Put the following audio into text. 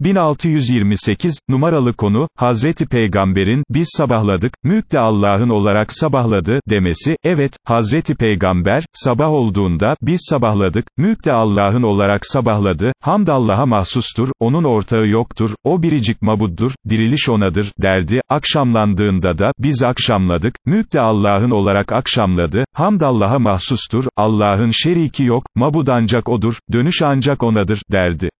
1628, numaralı konu, Hazreti Peygamber'in, biz sabahladık, mülk de Allah'ın olarak sabahladı, demesi, evet, Hazreti Peygamber, sabah olduğunda, biz sabahladık, mülk de Allah'ın olarak sabahladı, hamd Allah'a mahsustur, onun ortağı yoktur, o biricik mabuddur, diriliş onadır, derdi, akşamlandığında da, biz akşamladık, mülk de Allah'ın olarak akşamladı, hamd Allah'a mahsustur, Allah'ın şeriki yok, mabud ancak odur, dönüş ancak onadır, derdi.